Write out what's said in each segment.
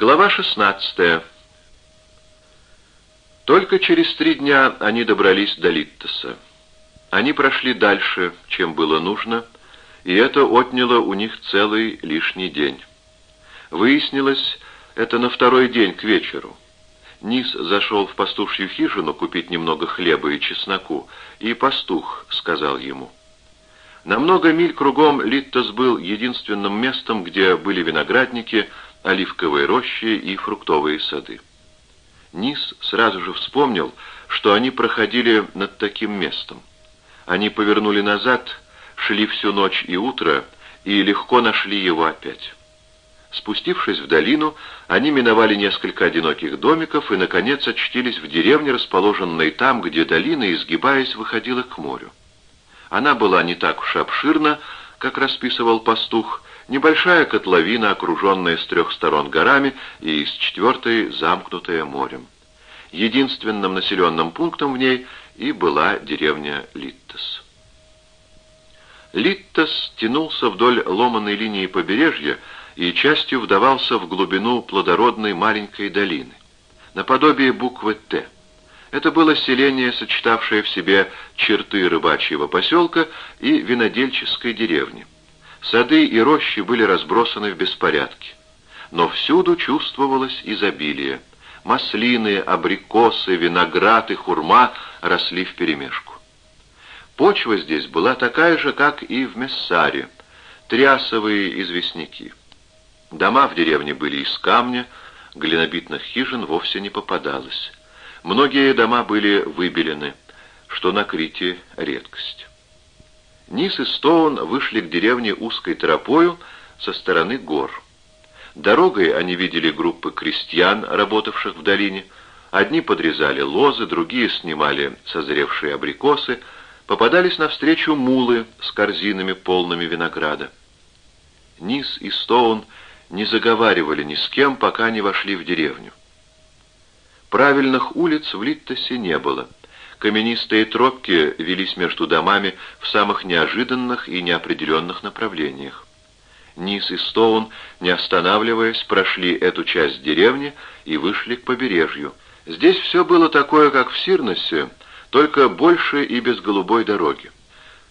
Глава 16. Только через три дня они добрались до Литтоса. Они прошли дальше, чем было нужно, и это отняло у них целый лишний день. Выяснилось, это на второй день к вечеру. Низ зашел в пастушью хижину купить немного хлеба и чесноку, и пастух сказал ему. На много миль кругом Литтос был единственным местом, где были виноградники, оливковые рощи и фруктовые сады. Низ сразу же вспомнил, что они проходили над таким местом. Они повернули назад, шли всю ночь и утро, и легко нашли его опять. Спустившись в долину, они миновали несколько одиноких домиков и, наконец, очтились в деревне, расположенной там, где долина, изгибаясь, выходила к морю. Она была не так уж обширна, как расписывал пастух, Небольшая котловина, окруженная с трех сторон горами и с четвертой замкнутая морем. Единственным населенным пунктом в ней и была деревня Литтес. Литтес тянулся вдоль ломаной линии побережья и частью вдавался в глубину плодородной маленькой долины, наподобие буквы «Т». Это было селение, сочетавшее в себе черты рыбачьего поселка и винодельческой деревни. Сады и рощи были разбросаны в беспорядке. Но всюду чувствовалось изобилие. Маслины, абрикосы, виноград и хурма росли вперемешку. Почва здесь была такая же, как и в Мессаре, трясовые известняки. Дома в деревне были из камня, глинобитных хижин вовсе не попадалось. Многие дома были выбелены, что на Крите редкость. Низ и Стоун вышли к деревне узкой тропою со стороны гор. Дорогой они видели группы крестьян, работавших в долине. Одни подрезали лозы, другие снимали созревшие абрикосы. Попадались навстречу мулы с корзинами, полными винограда. Низ и Стоун не заговаривали ни с кем, пока не вошли в деревню. Правильных улиц в Литтосе не было — Каменистые тропки велись между домами в самых неожиданных и неопределенных направлениях. Низ и Стоун, не останавливаясь, прошли эту часть деревни и вышли к побережью. Здесь все было такое, как в Сирносе, только больше и без голубой дороги.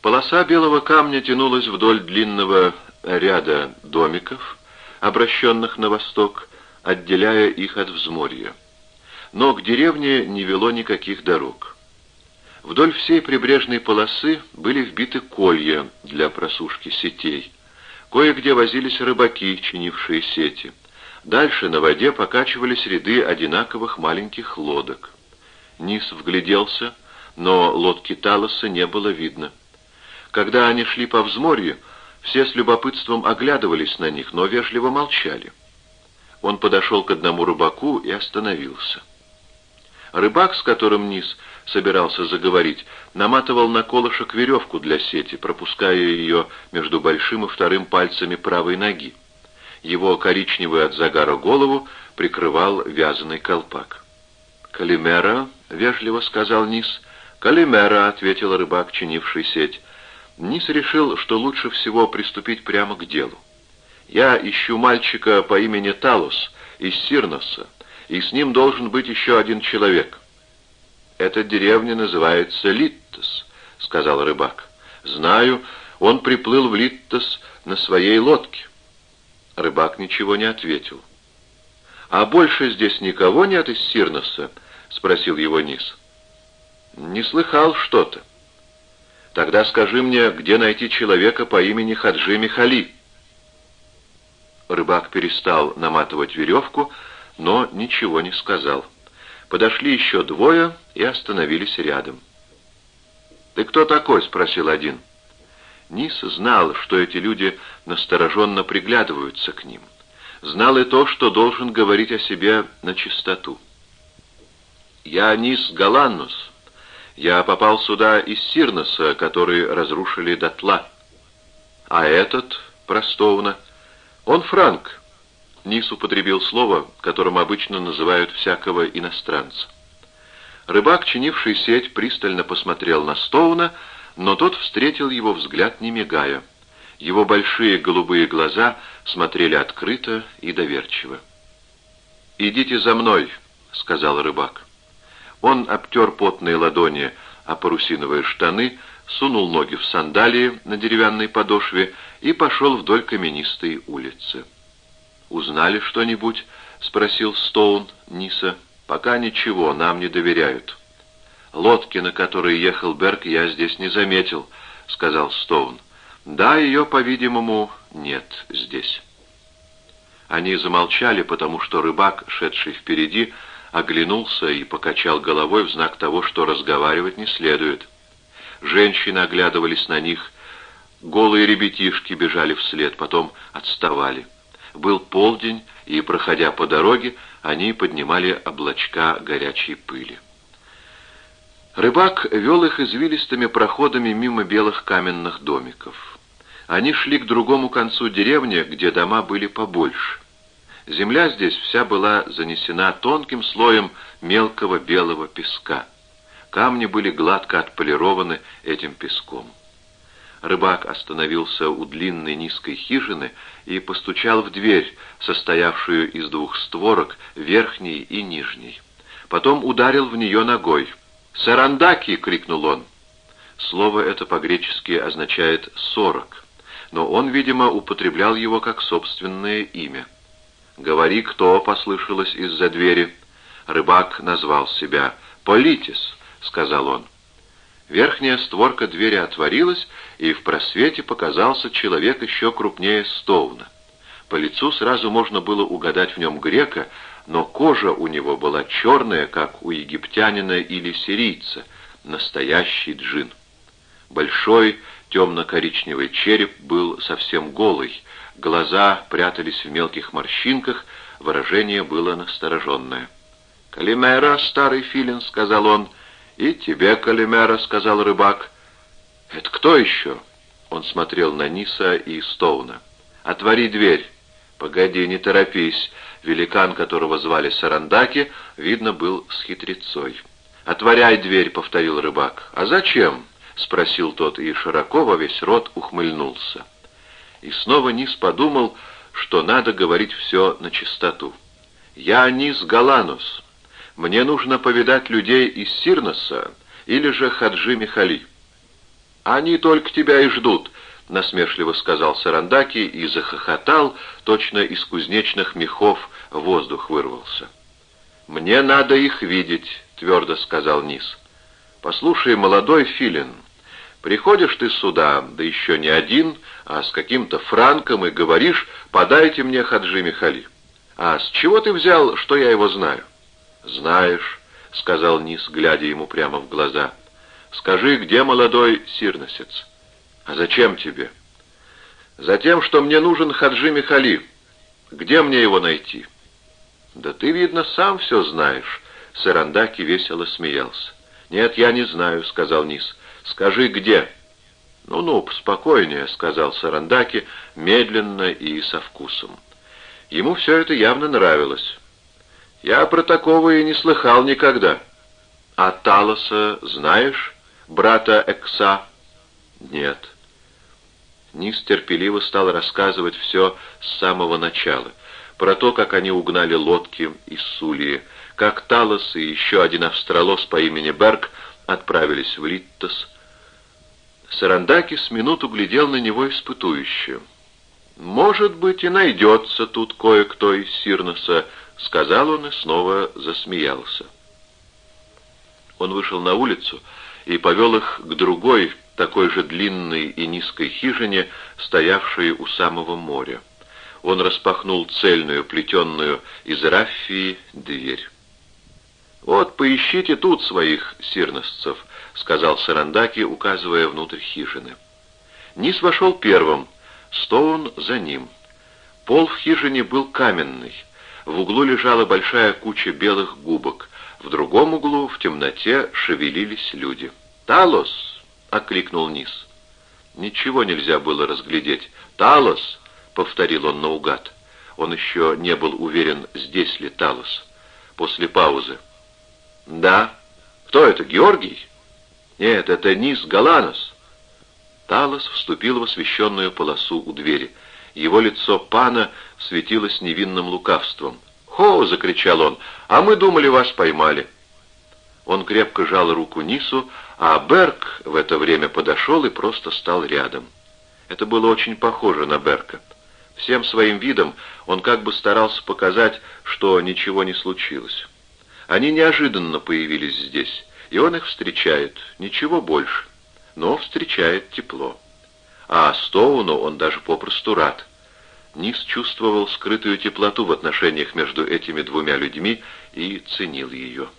Полоса белого камня тянулась вдоль длинного ряда домиков, обращенных на восток, отделяя их от взморья. Но к деревне не вело никаких дорог. Вдоль всей прибрежной полосы были вбиты колья для просушки сетей. Кое-где возились рыбаки, чинившие сети. Дальше на воде покачивались ряды одинаковых маленьких лодок. Низ вгляделся, но лодки Талоса не было видно. Когда они шли по взморью, все с любопытством оглядывались на них, но вежливо молчали. Он подошел к одному рыбаку и остановился. Рыбак, с которым Низ собирался заговорить, наматывал на колышек веревку для сети, пропуская ее между большим и вторым пальцами правой ноги. Его коричневую от загара голову прикрывал вязаный колпак. «Калимера», — вежливо сказал Низ. «Калимера», — ответил рыбак, чинивший сеть. Низ решил, что лучше всего приступить прямо к делу. «Я ищу мальчика по имени Талус из Сирноса, и с ним должен быть еще один человек». «Эта деревня называется Литтос», — сказал рыбак. «Знаю, он приплыл в Литтос на своей лодке». Рыбак ничего не ответил. «А больше здесь никого нет из Сирноса?» — спросил его Низ. «Не слыхал что-то». «Тогда скажи мне, где найти человека по имени Хаджи Михали?» Рыбак перестал наматывать веревку, но ничего не сказал. Подошли еще двое и остановились рядом. «Ты кто такой?» — спросил один. Низ знал, что эти люди настороженно приглядываются к ним. Знал и то, что должен говорить о себе на чистоту. «Я Низ Галаннус. Я попал сюда из Сирноса, который разрушили дотла. А этот, Простоуна, он франк, Низ употребил слово, которым обычно называют всякого иностранца. Рыбак, чинивший сеть, пристально посмотрел на Стоуна, но тот встретил его взгляд, не мигая. Его большие голубые глаза смотрели открыто и доверчиво. «Идите за мной», — сказал рыбак. Он обтер потные ладони о парусиновые штаны, сунул ноги в сандалии на деревянной подошве и пошел вдоль каменистой улицы. «Узнали что-нибудь?» — спросил Стоун Ниса. «Пока ничего, нам не доверяют». «Лодки, на которой ехал Берг, я здесь не заметил», — сказал Стоун. «Да, ее, по-видимому, нет здесь». Они замолчали, потому что рыбак, шедший впереди, оглянулся и покачал головой в знак того, что разговаривать не следует. Женщины оглядывались на них, голые ребятишки бежали вслед, потом отставали. Был полдень, и, проходя по дороге, они поднимали облачка горячей пыли. Рыбак вел их извилистыми проходами мимо белых каменных домиков. Они шли к другому концу деревни, где дома были побольше. Земля здесь вся была занесена тонким слоем мелкого белого песка. Камни были гладко отполированы этим песком. Рыбак остановился у длинной низкой хижины и постучал в дверь, состоявшую из двух створок, верхней и нижней. Потом ударил в нее ногой. «Сарандаки!» — крикнул он. Слово это по-гречески означает «сорок», но он, видимо, употреблял его как собственное имя. «Говори, кто?» — послышалось из-за двери. Рыбак назвал себя. «Политис», — сказал он. Верхняя створка двери отворилась, и в просвете показался человек еще крупнее Стоуна. По лицу сразу можно было угадать в нем грека, но кожа у него была черная, как у египтянина или сирийца, настоящий джин. Большой темно-коричневый череп был совсем голый, глаза прятались в мелких морщинках, выражение было настороженное. «Калимера, старый филин», — сказал он, — «И тебе, Калимера», — сказал рыбак. «Это кто еще?» Он смотрел на Ниса и Стоуна. «Отвори дверь». «Погоди, не торопись». Великан, которого звали Сарандаки, видно, был с хитрецой. «Отворяй дверь», — повторил рыбак. «А зачем?» — спросил тот, и широко во весь рот ухмыльнулся. И снова Нис подумал, что надо говорить все на чистоту. «Я Нис Галанус, мне нужно повидать людей из Сирноса или же Хаджи Михали. Они только тебя и ждут, — насмешливо сказал Сарандаки и захохотал, точно из кузнечных мехов воздух вырвался. «Мне надо их видеть», — твердо сказал Низ. «Послушай, молодой филин, приходишь ты сюда, да еще не один, а с каким-то франком, и говоришь, подайте мне Хаджи Михали. А с чего ты взял, что я его знаю?» «Знаешь», — сказал Низ, глядя ему прямо в глаза, — «скажи, где молодой сирносец?» «А зачем тебе?» «Затем, что мне нужен Хаджи Михали. Где мне его найти?» «Да ты, видно, сам все знаешь», — Сарандаки весело смеялся. «Нет, я не знаю», — сказал Низ. «Скажи, где?» «Ну-ну, спокойнее», — сказал Сарандаки, медленно и со вкусом. Ему все это явно нравилось. Я про такого и не слыхал никогда. А Талоса знаешь, брата Экса? Нет. Низ терпеливо стал рассказывать все с самого начала. Про то, как они угнали лодки из Сулии, как Талос и еще один австралос по имени Берг отправились в Литтос. Сарандаки с минуту глядел на него испытующе. «Может быть, и найдется тут кое-кто из Сирноса», — сказал он и снова засмеялся. Он вышел на улицу и повел их к другой, такой же длинной и низкой хижине, стоявшей у самого моря. Он распахнул цельную, плетенную из раффии дверь. «Вот, поищите тут своих сирносцев», — сказал Сарандаки, указывая внутрь хижины. Низ вошел первым, Стоун за ним. Пол в хижине был каменный, в углу лежала большая куча белых губок. В другом углу в темноте шевелились люди. «Талос!» — окликнул Низ. Ничего нельзя было разглядеть. «Талос!» — повторил он наугад. Он еще не был уверен, здесь ли Талос. После паузы. «Да. Кто это, Георгий?» «Нет, это Низ Галанос». Талос вступил в освещенную полосу у двери — его лицо пана светилось невинным лукавством. «Хо-хо!» — закричал он. «А мы думали, вас поймали». Он крепко жал руку Нису, а Берг в это время подошел и просто стал рядом. Это было очень похоже на Берка. Всем своим видом он как бы старался показать, что ничего не случилось. Они неожиданно появились здесь, и он их встречает, ничего больше, но встречает тепло. А Стоуну он даже попросту рад. Низ чувствовал скрытую теплоту в отношениях между этими двумя людьми и ценил ее.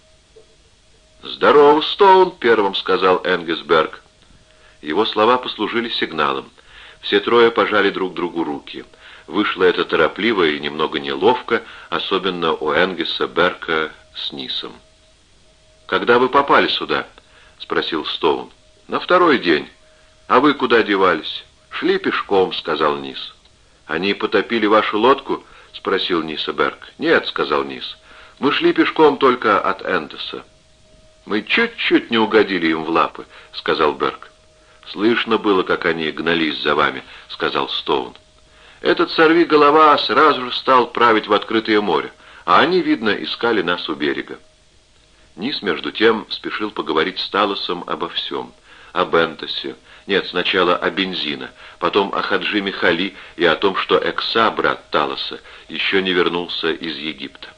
«Здорово, Стоун!» — первым сказал Энгесберг. Его слова послужили сигналом. Все трое пожали друг другу руки. Вышло это торопливо и немного неловко, особенно у Энгеса Берка с Нисом. «Когда вы попали сюда?» — спросил Стоун. «На второй день. А вы куда девались?» «Шли пешком», — сказал Нис. «Они потопили вашу лодку?» — спросил Ниса Берг. «Нет», — сказал Нис. «Мы шли пешком только от Эндеса». «Мы чуть-чуть не угодили им в лапы», — сказал Берг. «Слышно было, как они гнались за вами», — сказал Стоун. «Этот сорви голова сразу же стал править в открытое море, а они, видно, искали нас у берега». Низ, между тем, спешил поговорить с Талосом обо всем. О Бентосе. Нет, сначала о бензина, потом о Хаджи Михали и о том, что Экса, брат Талоса, еще не вернулся из Египта.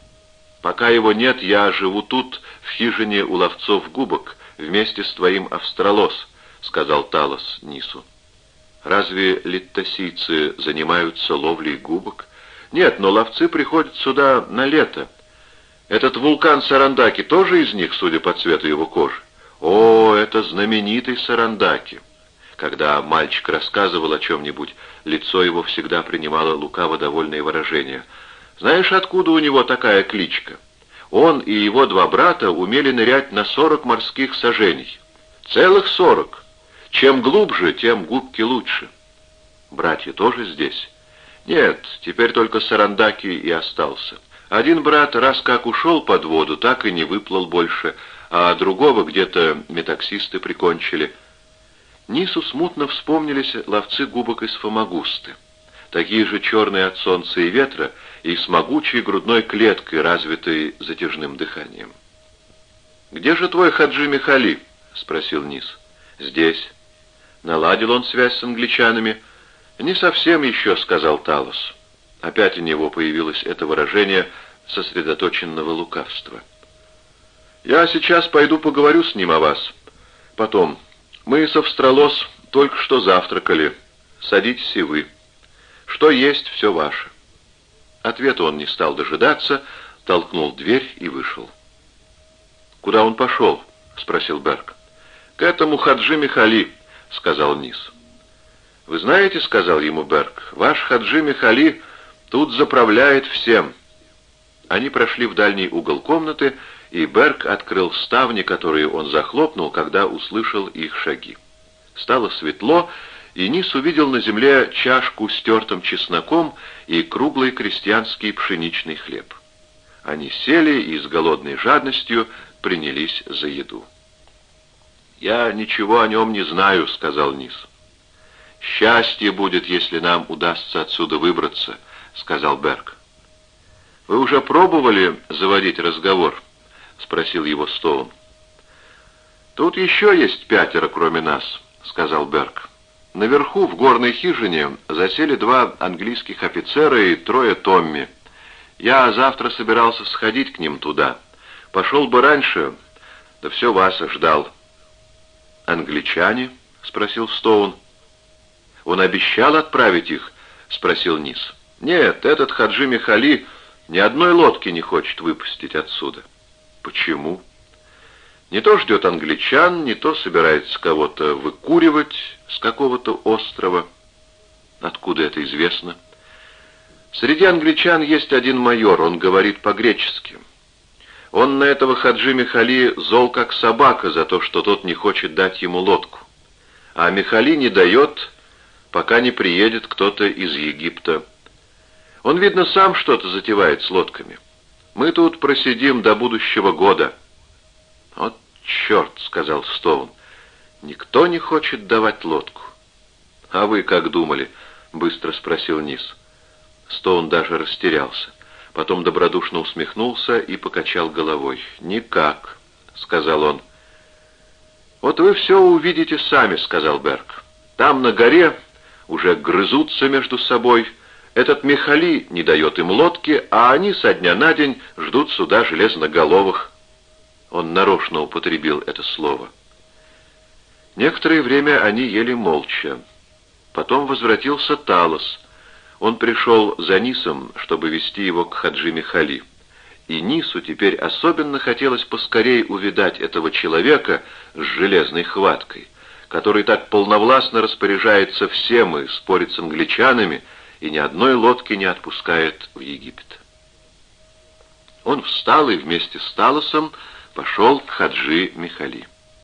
Пока его нет, я живу тут, в хижине у ловцов губок, вместе с твоим Австралос, сказал Талос Нису. Разве литтосийцы занимаются ловлей губок? Нет, но ловцы приходят сюда на лето. Этот вулкан Сарандаки тоже из них, судя по цвету его кожи? О, это знаменитый Сарандаки. Когда мальчик рассказывал о чем-нибудь, лицо его всегда принимало лукаво довольное выражение — знаешь, откуда у него такая кличка? Он и его два брата умели нырять на сорок морских сажений. Целых сорок. Чем глубже, тем губки лучше. Братья тоже здесь? Нет, теперь только Сарандаки и остался. Один брат раз как ушел под воду, так и не выплыл больше, а другого где-то метаксисты прикончили. Нису смутно вспомнились ловцы губок из Фомагусты такие же черные от солнца и ветра, и с могучей грудной клеткой, развитой затяжным дыханием. «Где же твой Хаджи Михали?» — спросил Низ. «Здесь». Наладил он связь с англичанами. «Не совсем еще», — сказал Талос. Опять у него появилось это выражение сосредоточенного лукавства. «Я сейчас пойду поговорю с ним о вас. Потом. Мы с Австралос только что завтракали. Садитесь и вы». Что есть, все ваше. Ответа он не стал дожидаться, толкнул дверь и вышел. «Куда он пошел?» — спросил Берг. «К этому Хаджи Михали», — сказал Низ. «Вы знаете, — сказал ему Берг, — ваш Хаджи Михали тут заправляет всем». Они прошли в дальний угол комнаты, и Берг открыл ставни, которые он захлопнул, когда услышал их шаги. Стало светло, и Nis увидел на земле чашку с тертым чесноком и круглый крестьянский пшеничный хлеб. Они сели и с голодной жадностью принялись за еду. «Я ничего о нем не знаю», — сказал Nis. «Счастье будет, если нам удастся отсюда выбраться», — сказал Берг. «Вы уже пробовали заводить разговор?» — спросил его Стоун. «Тут еще есть пятеро, кроме нас», — сказал Берг. Наверху, в горной хижине, засели два английских офицера и трое Томми. Я завтра собирался сходить к ним туда. Пошел бы раньше, да все вас ждал. «Англичане?» — спросил Стоун. «Он обещал отправить их?» — спросил Низ. «Нет, этот Хаджи Михали ни одной лодки не хочет выпустить отсюда». «Почему?» Не то ждет англичан, не то собирается кого-то выкуривать с какого-то острова. Откуда это известно? Среди англичан есть один майор, он говорит по-гречески. Он на этого Хаджи Михали зол как собака за то, что тот не хочет дать ему лодку. А Михали не дает, пока не приедет кто-то из Египта. Он, видно, сам что-то затевает с лодками. Мы тут просидим до будущего года. Вот черт», — сказал Стоун. «Никто не хочет давать лодку». «А вы как думали?» — быстро спросил Низ. Стоун даже растерялся. потом добродушно усмехнулся и покачал головой. «Никак», — сказал он. «Вот вы все увидите сами», — сказал Берг. «Там на горе уже грызутся между собой. Этот Михали не дает им лодки, а они со дня на день ждут суда железноголовых». Он нарочно употребил это слово. Некоторое время они ели молча. Потом возвратился Талос. Он пришел за Нисом, чтобы вести его к Хаджи Михали. И Нису теперь особенно хотелось поскорей увидать этого человека с железной хваткой, который так полновластно распоряжается всем и спорит с англичанами, и ни одной лодки не отпускает в Египет. Он встал и вместе с Талосом пошел к Хаджи Михали.